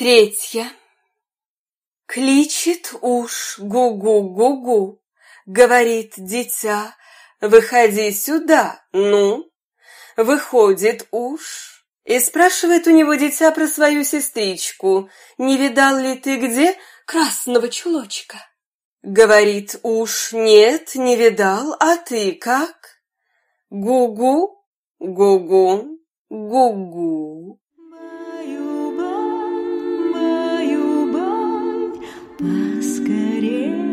Третья. Кличет уж гу-гу-гу-гу, говорит дитя, выходи сюда, ну. Выходит уж и спрашивает у него дитя про свою сестричку, не видал ли ты где красного чулочка? Говорит уж, нет, не видал, а ты как? Гу-гу, гу-гу, гу-гу. поскорее.